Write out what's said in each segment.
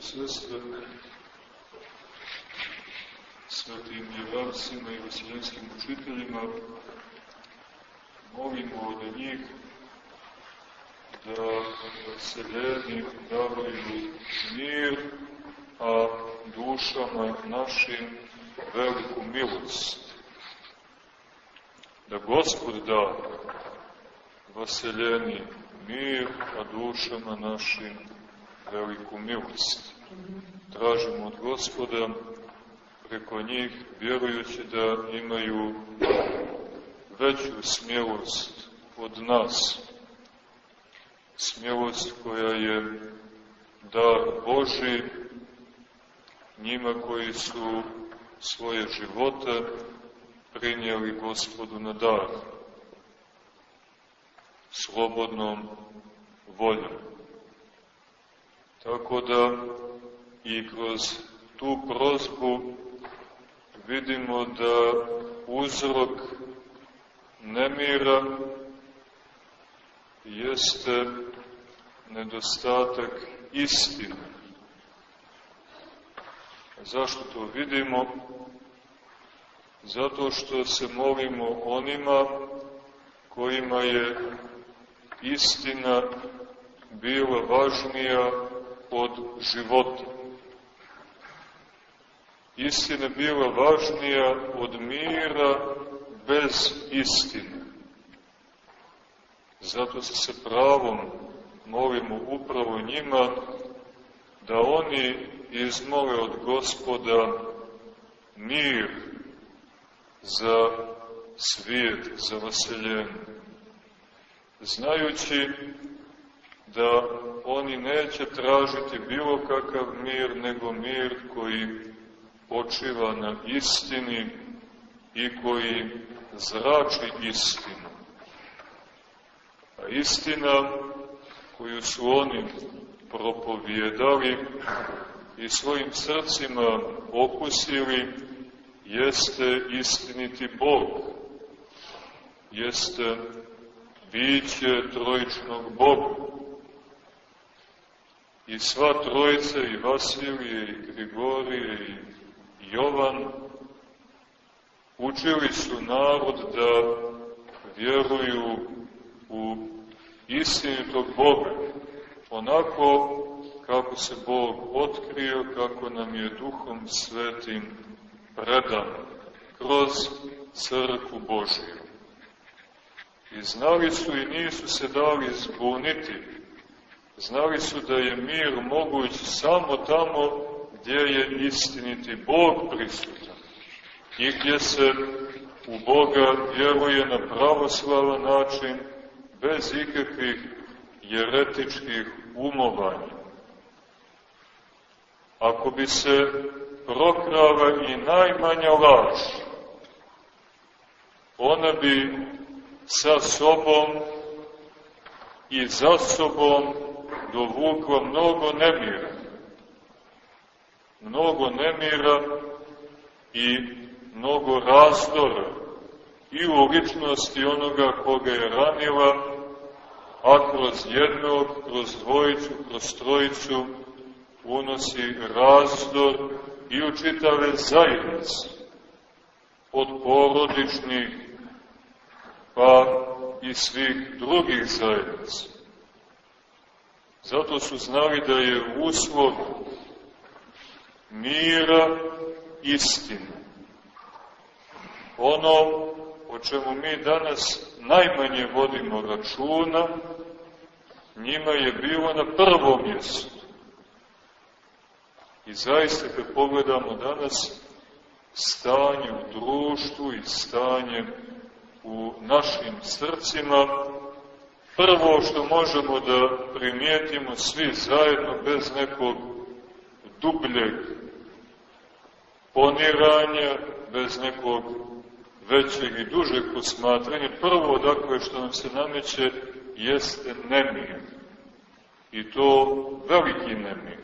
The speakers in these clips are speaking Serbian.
sestre, svetim jevansima i vasiljenskim učiteljima, molimo od njih da vaseljeni davaju mir, a dušama našim veliku milost. Da Gospod da vaseljeni mir, a dušama našim veliku milost. Tražimo od Gospoda preko njih, vjerujući da imaju veću smjelost od nas. Smjelost koja je dar Boži njima koji su svoje živote prinijeli Gospodu na dar slobodnom. Tako da i kroz tu prozbu vidimo da uzrok nemira jeste nedostatak istine. Zašto to vidimo? Zato što se molimo onima kojima je istina bila važnija od života. Istina bila važnija od mira bez istine. Zato se se pravom molimo upravo njima da oni izmole od gospoda mir za svijet, za vaseljenje. Znajući da oni neće tražiti bilo kakav mir, nego mir koji počiva na istini i koji zrači istinu. A istina koju su oni propovjedali i svojim srcima okusili, jeste istiniti Bog, jeste biće trojičnog Boga. I sva trojica, i Vasilije, i Grigorije, i Jovan, učili su narod da vjeruju u istinitog Boga, onako kako se Bog otkrio, kako nam je duhom svetim predan kroz crkvu Božiju. I znali su i nisu se dali zbuniti. Znali su da je mir moguć samo tamo gdje je istiniti Bog prisutan i gdje se u Boga vjeruje na pravoslavan način, bez ikakvih jeretičkih umovanja. Ako bi se prokrava i najmanja laž, ona bi sa sobom i za sobom dovukla mnogo nemira. Mnogo nemira i mnogo razdora i u ličnosti onoga koga je ranila, a kroz jednog, kroz dvojicu, kroz trojicu unosi razdor i u čitave zajednice, od porodičnih pa i svih drugih zajednica. Zato su znali da je uslov mira istina ono o čemu mi danas najmanje vodimo računa, njima je bilo na prvom mjestu. I zaista kad pogledamo danas stanje u društvu i stanje u našim srcima, prvo što možemo da primijetimo svi zajedno bez nekog dubljeg poniranja, bez nekog većeg i dužeg posmatranja, prvo, dakle, što nam se nameće, jeste nemir. I to veliki nemir.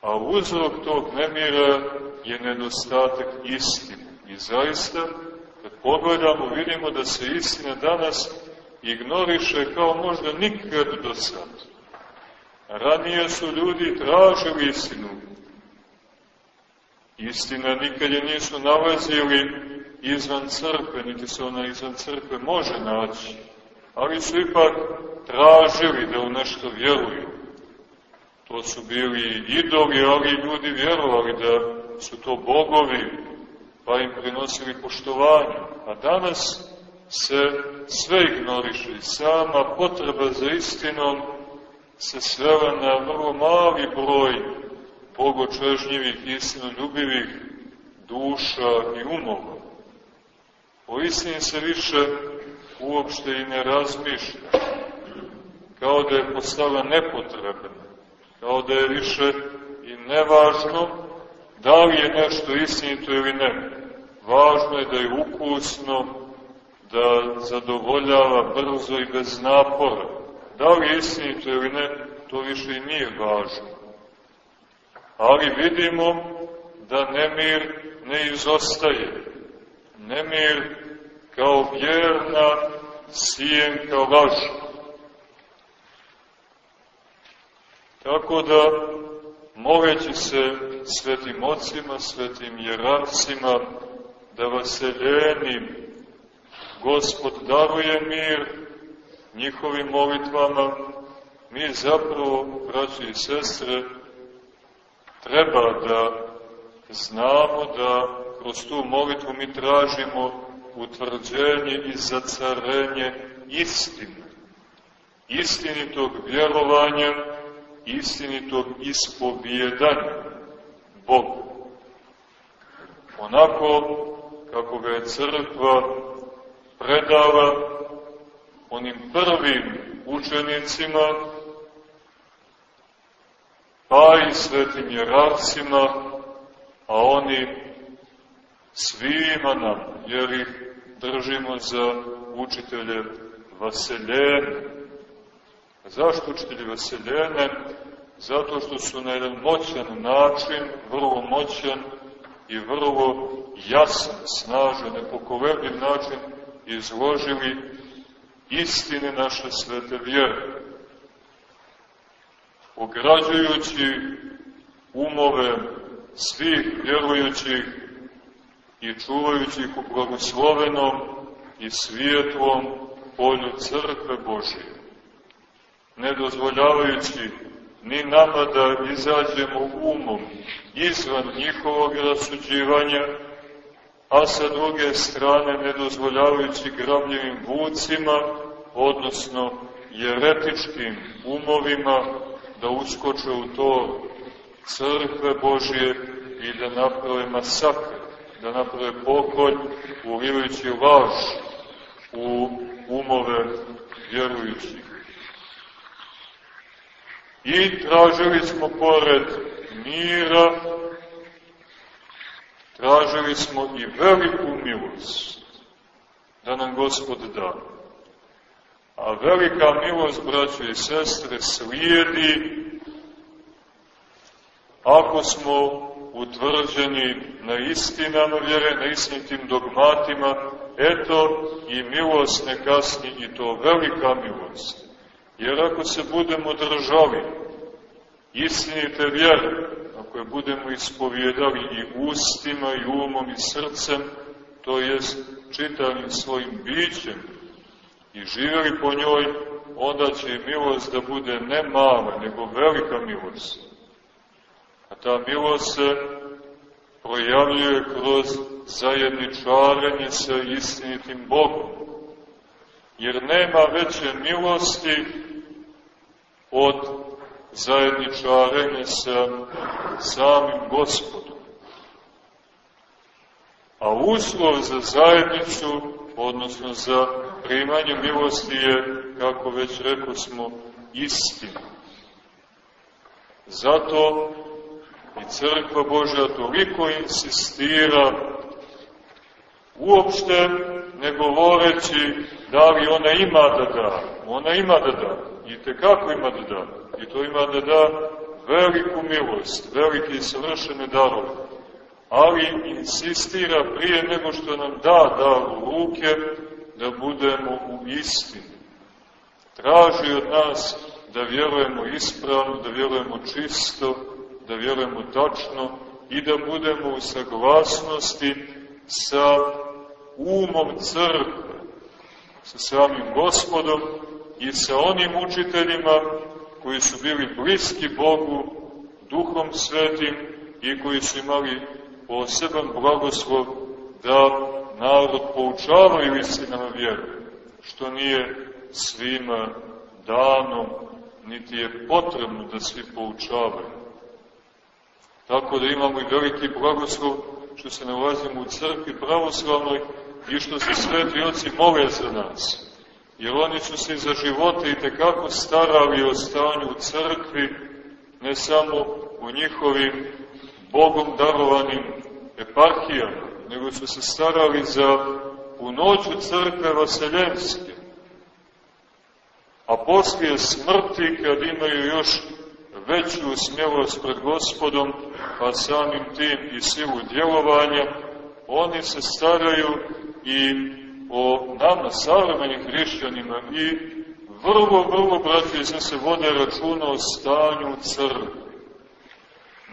A uzrok tog nemira je nedostatak istine. I zaista, kad pogledamo, vidimo da se istina danas ignoriše kao možda nikad do sada. Ranije su ljudi tražili istinu. Istina nikad je nisu nalazili izvan crkve, niti se ona izvan crkve može naći. Ali su ipak tražili da u nešto vjeruju. To su bili idoli, ali ljudi vjerovali da su to bogovi, pa im prinosili poštovanje. A danas se sve ignoriše i sama potreba za istinom se svela na vrlo mali broj bogočežnjivih, istinoljubivih duša i umova. O istini se više uopšte i ne razmišlja, kao da je postala nepotrebna, kao da je više i nevažno da li je nešto istinito ili ne. Važno je da je ukusno, da zadovoljava brzo i bez napora. Da li istinito ili ne, to više i nije važno. Ali vidimo da nemir ne izostaje. Nemir kao vjerna sijenka laža. Tako da, moleći se svetim ocima, svetim jerarcima, da vaseljenim Gospod daruje mir njihovim molitvama, mi zapravo, braći i sestre, treba da znamo da kroz tu molitvu mi tražimo utvrđenje i zacarenje istine. Istinitog vjerovanja, istinitog ispovjedanja Bogu. Onako kako ga je crkva predala onim prvim učenicima, pa i svetim jerarcima, a oni svima nam, jer ih držimo za učitelje Vaseljene. Zašto učitelji Vaseljene? Zato što su na jedan moćan način, vrlo moćan i vrlo jasan, snažan, nepokolebljiv način izložili istine naše svete vjere. Ograđujući umove svih vjerujućih i čuvajući ih u blagoslovenom i svijetlom polju crkve Božije, ne dozvoljavajući ni nama da izađemo umom izvan njihovog rasuđivanja, a sa druge strane ne dozvoljavajući gramljivim vucima, odnosno jeretičkim umovima, da uskoče u to crkve Božije i da naprave masakr, da naprave pokolj, ulivajući laž u umove vjerujućih. I tražili smo pored mira, tražili smo i veliku milost da nam Gospod da. A velika milost, braćo i sestre, slijedi ako smo utvrđeni na istinama vjere, na istinitim dogmatima, eto i milost ne kasni i to velika milost. Jer ako se budemo držali istinite vjere, ako je budemo ispovjedali i ustima, i umom, i srcem, to jest čitavim svojim bićem, i živjeli po njoj, onda će i milost da bude ne mala, nego velika milost. A ta milost se projavljuje kroz zajedničarenje sa istinitim Bogom. Jer nema veće milosti od zajedničarenja sa samim gospodom. A uslov za zajednicu, odnosno za primanje milosti je, kako već rekao smo, istina. Zato i Crkva Božja toliko insistira uopšte ne govoreći da li ona ima da da. Ona ima da da. I tekako ima da da. I to ima da da veliku milost, velike i savršene darove. Ali insistira prije nego što nam da dar u ruke, da budemo u istini. Traži od nas da vjerujemo ispravno, da vjerujemo čisto, da vjerujemo tačno i da budemo u saglasnosti sa umom crkve, sa samim gospodom i sa onim učiteljima koji su bili bliski Bogu, duhom svetim i koji su imali poseban blagoslov da narod poučavaju istinama vjeru, što nije svima dano, niti je potrebno da svi poučavaju. Tako da imamo i veliki blagoslov što se nalazimo u crkvi pravoslavnoj i što se sveti oci mole za nas. Jer oni su se za živote i tekako starali o stanju u crkvi, ne samo u njihovim Bogom darovanim eparhijama, nego su se starali za punoću crkve vaseljenske. A poslije smrti, kad imaju još veću smjelost pred gospodom, pa samim tim i silu djelovanja, oni se staraju i o nama, savremenim hrišćanima, i vrlo, vrlo, braći i se vode računa o stanju crkve.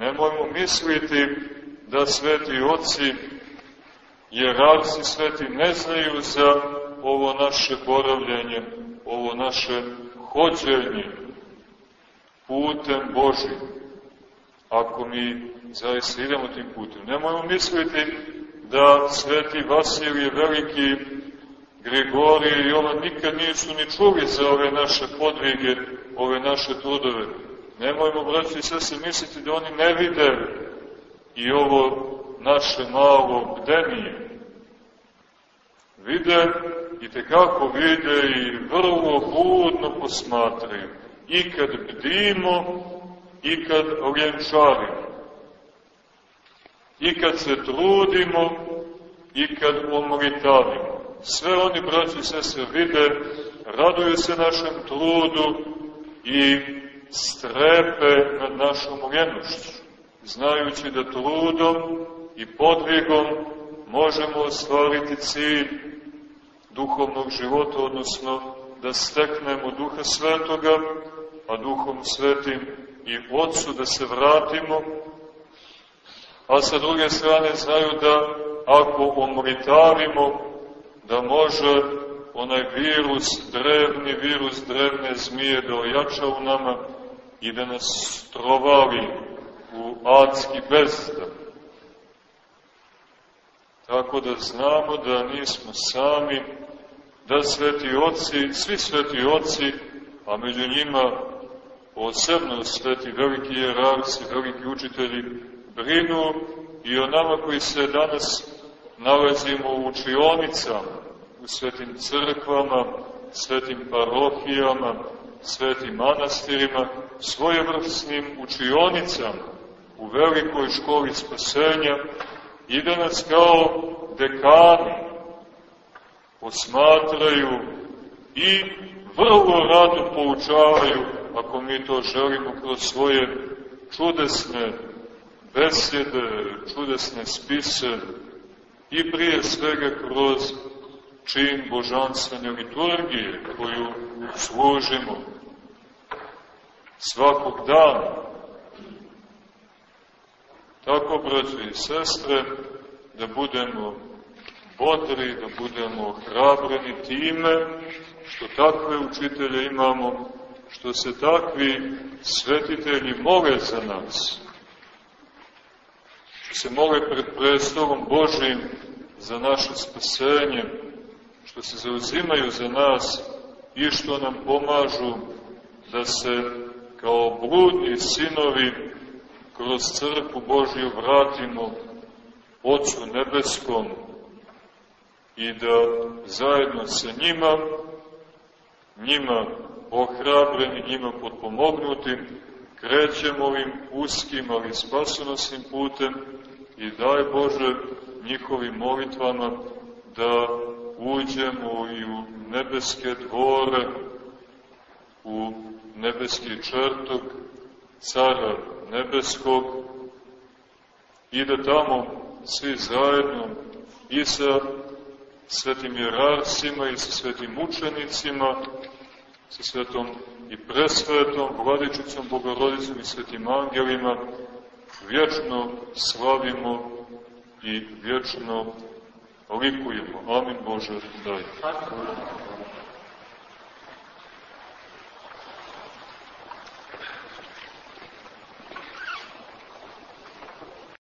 Nemojmo misliti da sveti oci, jerarci sveti, ne znaju za ovo naše boravljanje, ovo naše hođenje putem Božim. Ako mi zaista idemo tim putem. Nemojmo misliti da sveti Vasilije, veliki Grigorije i Jovan nikad nisu ni čuli za ove naše podvige, ove naše trudove. Nemojmo, braći i se misliti da oni ne vide i ovo naše malo bdenije. Vide i tekako vide i vrlo budno posmatraju. I kad bdimo, i kad ljenčarimo. I kad se trudimo, i kad omritavimo. Sve oni, braći i sestre, vide, raduju se našem trudu i strepe nad našom ljenošću, znajući da trudom i podvigom možemo ostvariti cilj duhovnog života, odnosno da steknemo duha svetoga, a duhom svetim i Otcu da se vratimo, a sa druge strane znaju da ako omritavimo, da može onaj virus, drevni virus drevne zmije da ojača u nama i da nas strovali u adski bezdan. Tako da znamo da nismo sami, da sveti oci, svi sveti oci, a među njima posebno sveti veliki jerarci, veliki učitelji, brinu i o nama koji se danas nalazimo u učionicama, u svetim crkvama, svetim parohijama, svetim manastirima, svojevrsnim učionicama u velikoj školi spasenja i da nas kao dekani posmatraju i vrlo rado poučavaju, ako mi to želimo, kroz svoje čudesne besjede, čudesne spise i prije svega kroz čin božanstvene liturgije koju služimo svakog dana. Tako, braći i sestre, da budemo bodri, da budemo hrabreni time što takve učitelje imamo, što se takvi svetitelji mole za nas, se mole pred prestolom Božim za naše spasenje, što se zauzimaju za nas i što nam pomažu da se kao bludni sinovi kroz crkvu Božju vratimo Otcu Nebeskom i da zajedno sa njima, njima ohrabreni, njima potpomognuti, krećemo ovim uskim, ali spasonosnim putem i daj Bože njihovim molitvama da uđemo i u nebeske dvore, u nebeski čertog cara nebeskog i da tamo svi zajedno i sa svetim jerarcima i sa svetim učenicima, sa svetom i presvetom vladičicom Bogorodicom i svetim angelima vječno slavimo i vječno likujemo. Amin Bože, daj.